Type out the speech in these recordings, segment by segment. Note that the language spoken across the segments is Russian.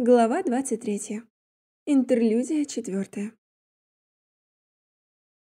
Глава 23. Интерлюдия четвертая.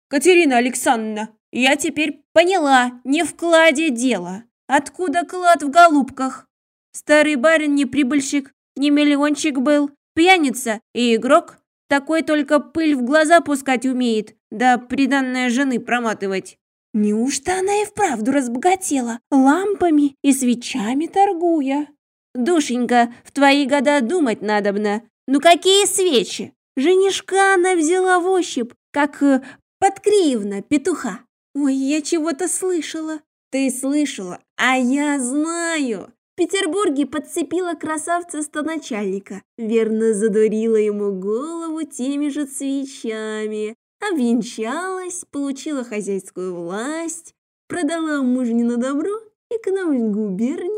Катерина Александровна, я теперь поняла, не в кладе дело. Откуда клад в голубках? Старый барин не прибыльщик, не миллиончик был, пьяница и игрок. Такой только пыль в глаза пускать умеет, да приданная жены проматывать. Неужто она и вправду разбогатела, лампами и свечами торгуя? Душенька, в твои года думать надобно. Ну какие свечи? Женишка она взяла в ощупь, как э, подкривна петуха. Ой, я чего-то слышала. Ты слышала, а я знаю. В Петербурге подцепила красавца-стоначальника, верно задурила ему голову теми же свечами, обвенчалась, получила хозяйскую власть, продала мужнину добро и к нам в губернию.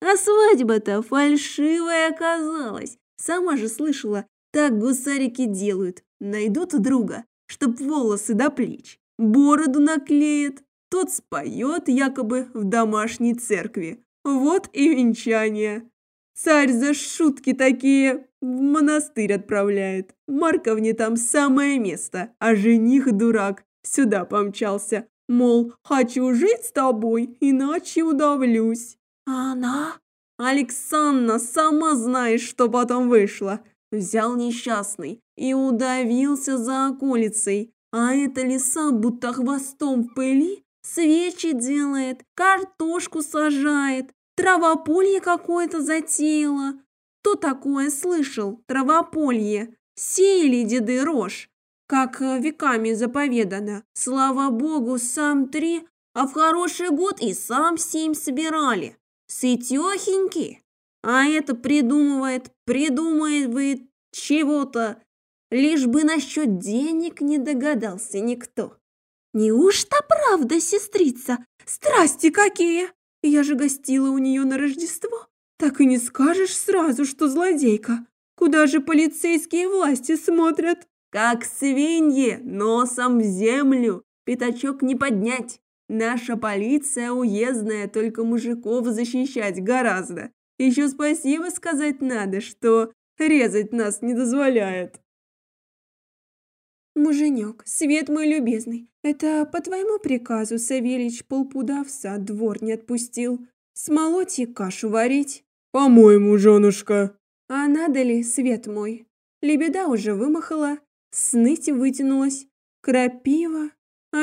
А свадьба-то фальшивая оказалась. Сама же слышала, так гусарики делают. Найдут друга, чтоб волосы до плеч, бороду наклеят. Тот споет якобы в домашней церкви. Вот и венчание. Царь за шутки такие в монастырь отправляет. Марковне там самое место, а жених дурак сюда помчался. Мол, хочу жить с тобой, иначе удавлюсь. А она? Александра, сама знаешь, что потом вышло. Взял несчастный и удавился за околицей. А эта лиса будто хвостом в пыли свечи делает, картошку сажает, травополье какое-то затеяла. Кто такое слышал? Травополье. Сеяли деды рожь, как веками заповедано. Слава богу, сам три, а в хороший год и сам семь собирали. Сытехеньки. А это придумывает, придумывает чего-то, лишь бы насчет денег не догадался никто. Неужто правда, сестрица? Страсти какие! Я же гостила у нее на Рождество. Так и не скажешь сразу, что злодейка. Куда же полицейские власти смотрят? Как свиньи, носом в землю. Пятачок не поднять. Наша полиция уездная, только мужиков защищать гораздо. Еще спасибо сказать надо, что резать нас не дозволяет. Муженек, свет мой любезный, это по твоему приказу Савельич полпуда в сад двор не отпустил. Смолоть и кашу варить. По-моему, женушка. А надо ли, свет мой? Лебеда уже вымахала, сныть вытянулась, крапива,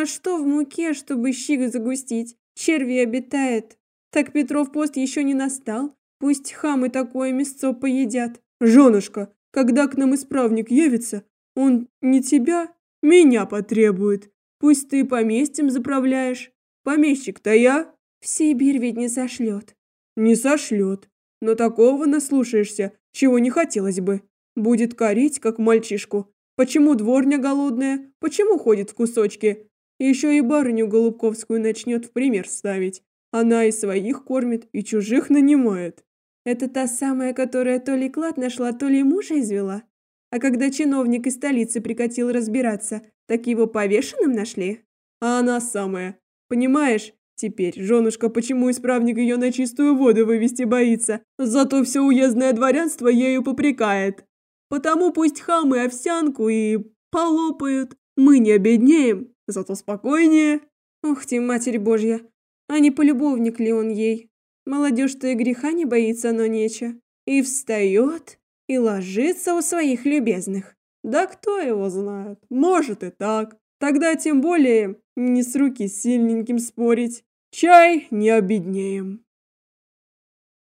а что в муке, чтобы щик загустить? Черви обитает. Так Петров пост еще не настал. Пусть хамы такое мясцо поедят. Женушка, когда к нам исправник явится, он не тебя, меня потребует. Пусть ты поместьем заправляешь. Помещик-то я. В Сибирь ведь не сошлет. Не сошлет. Но такого наслушаешься, чего не хотелось бы. Будет корить, как мальчишку. Почему дворня голодная? Почему ходит в кусочки? Еще и барыню Голубковскую начнет в пример ставить. Она и своих кормит, и чужих нанимает. Это та самая, которая то ли клад нашла, то ли мужа извела. А когда чиновник из столицы прикатил разбираться, так его повешенным нашли? А она самая. Понимаешь, теперь женушка почему исправник ее на чистую воду вывести боится, зато все уездное дворянство ею попрекает. Потому пусть хамы овсянку и полопают, мы не обеднеем, зато спокойнее. Ух ты, Матерь Божья, а не полюбовник ли он ей? Молодежь-то и греха не боится, но нече. И встает, и ложится у своих любезных. Да кто его знает, может и так. Тогда тем более не с руки сильненьким спорить. Чай не обеднеем.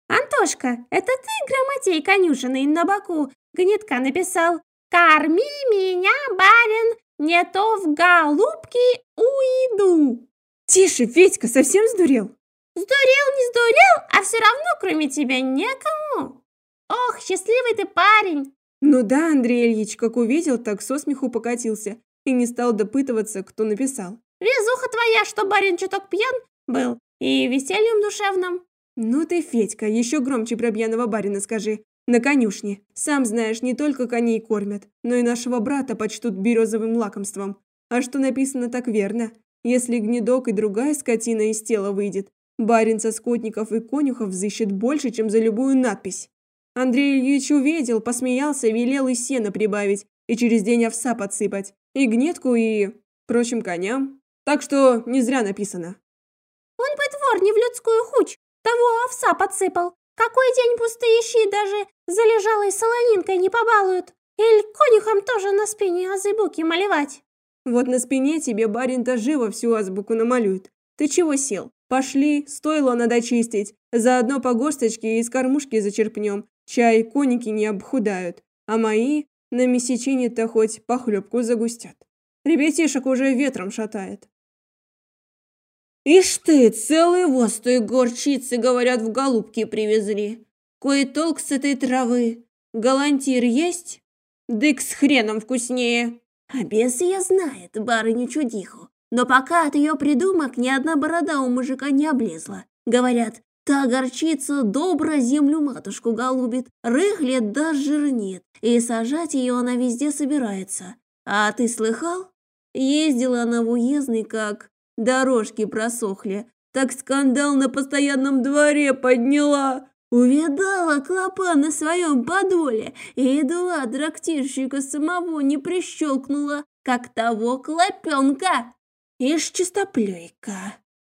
Антошка, это ты, грамотей конюшенный, на боку гнетка написал «Корми меня, барин, не то в голубки уйду. Тише, Федька, совсем сдурел? Сдурел, не сдурел, а все равно кроме тебя некому. Ох, счастливый ты парень. Ну да, Андрей Ильич, как увидел, так со смеху покатился и не стал допытываться, кто написал. Везуха твоя, что барин чуток пьян был и весельем душевным. Ну ты, Федька, еще громче про пьяного барина скажи. На конюшне. Сам знаешь, не только коней кормят, но и нашего брата почтут березовым лакомством. А что написано так верно? Если гнедок и другая скотина из тела выйдет, барин со скотников и конюхов взыщет больше, чем за любую надпись. Андрей Ильич увидел, посмеялся, велел и сено прибавить, и через день овса подсыпать, и гнетку, и прочим коням. Так что не зря написано. Он бы двор не в людскую хуч, того овса подсыпал. Какой день пустые щи даже залежалой солонинкой не побалуют. Или конюхам тоже на спине азыбуки малевать. Вот на спине тебе барин-то живо всю азбуку намалюет. Ты чего сел? Пошли, стоило надо чистить. Заодно по горсточке из кормушки зачерпнем. Чай коники не обхудают. А мои на месячине-то хоть похлебку загустят. Ребятишек уже ветром шатает. Ишь ты, целые воз той горчицы, говорят, в голубки привезли. Кое толк с этой травы. Галантир есть? Дык с хреном вкуснее. А бес я знает барыню чудиху. Но пока от ее придумок ни одна борода у мужика не облезла. Говорят, та горчица добро землю матушку голубит, рыхлет да жирнит, и сажать ее она везде собирается. А ты слыхал? Ездила она в уездный, как Дорожки просохли, так скандал на постоянном дворе подняла. Увидала клопа на своем подоле и едва трактирщика самого не прищелкнула, как того клопенка. Ишь чистоплюйка.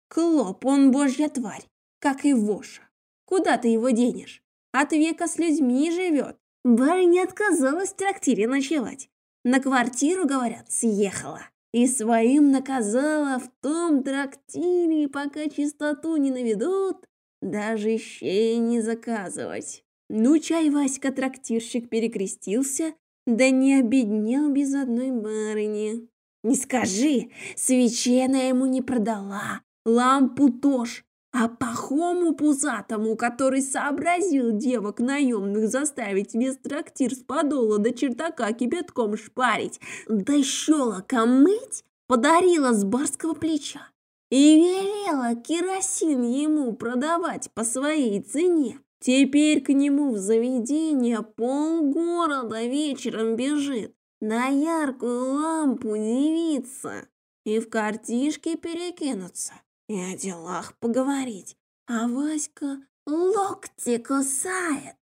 Клоп, он божья тварь, как и воша. Куда ты его денешь? От века с людьми живет. Барыня отказалась в трактире ночевать. На квартиру, говорят, съехала и своим наказала в том трактире, пока чистоту не наведут, даже щей не заказывать. Ну, чай Васька трактирщик перекрестился, да не обеднел без одной барыни. Не скажи, свечей она ему не продала, лампу тоже, а пахому пузатому, который сообразил девок наемных заставить весь трактир с подола до чертака кипятком шпарить, да щелока мыть, подарила с барского плеча и велела керосин ему продавать по своей цене. Теперь к нему в заведение полгорода вечером бежит, на яркую лампу девица и в картишке перекинуться и о делах поговорить, а Васька локти кусает.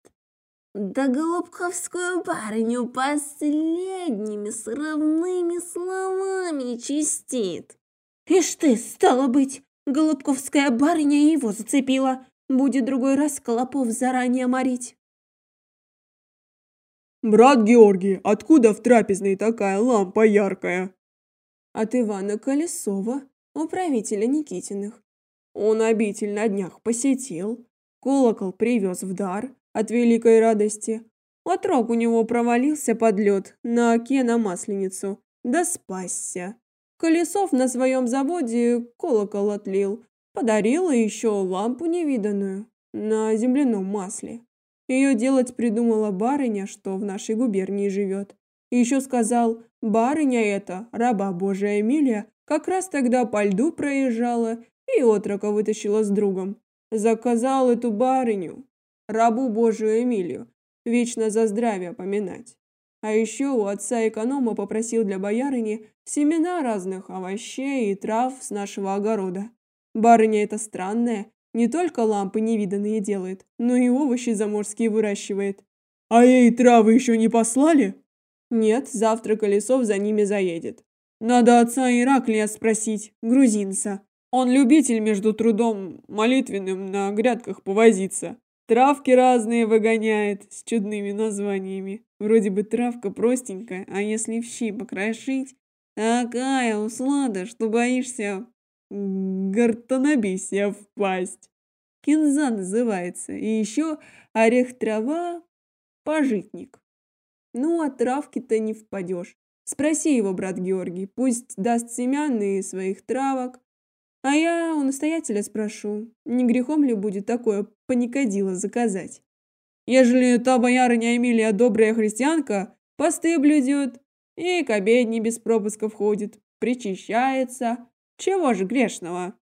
Да голубковскую барыню последними сравными словами чистит. Ишь ты, стало быть, голубковская барыня его зацепила. Будет другой раз Колопов заранее морить. «Брат Георгий, откуда в трапезной такая лампа яркая?» «От Ивана Колесова», управителя Никитиных. Он обитель на днях посетил, колокол привез в дар от великой радости. Отрок у него провалился под лед на оке на Масленицу, да спасся. Колесов на своем заводе колокол отлил, подарил еще лампу невиданную на земляном масле. Ее делать придумала барыня, что в нашей губернии живет. Еще сказал, барыня эта, раба Божия Эмилия, как раз тогда по льду проезжала и отрока вытащила с другом. Заказал эту барыню, рабу Божию Эмилию, вечно за здравие поминать. А еще у отца эконома попросил для боярыни семена разных овощей и трав с нашего огорода. Барыня эта странная, не только лампы невиданные делает, но и овощи заморские выращивает. А ей травы еще не послали? Нет, завтра Колесов за ними заедет. Надо отца Ираклия спросить, грузинца. Он любитель между трудом молитвенным на грядках повозиться. Травки разные выгоняет с чудными названиями. Вроде бы травка простенькая, а если в щи покрошить, такая услада, что боишься гортанобесия впасть. Кинза называется. И еще орех-трава, пожитник. Ну, а травки-то не впадешь. Спроси его, брат Георгий, пусть даст семян и своих травок. А я у настоятеля спрошу, не грехом ли будет такое паникодило заказать. Ежели та боярыня Эмилия добрая христианка, посты блюдет и к обедне без пропуска входит, причащается. Чего же грешного?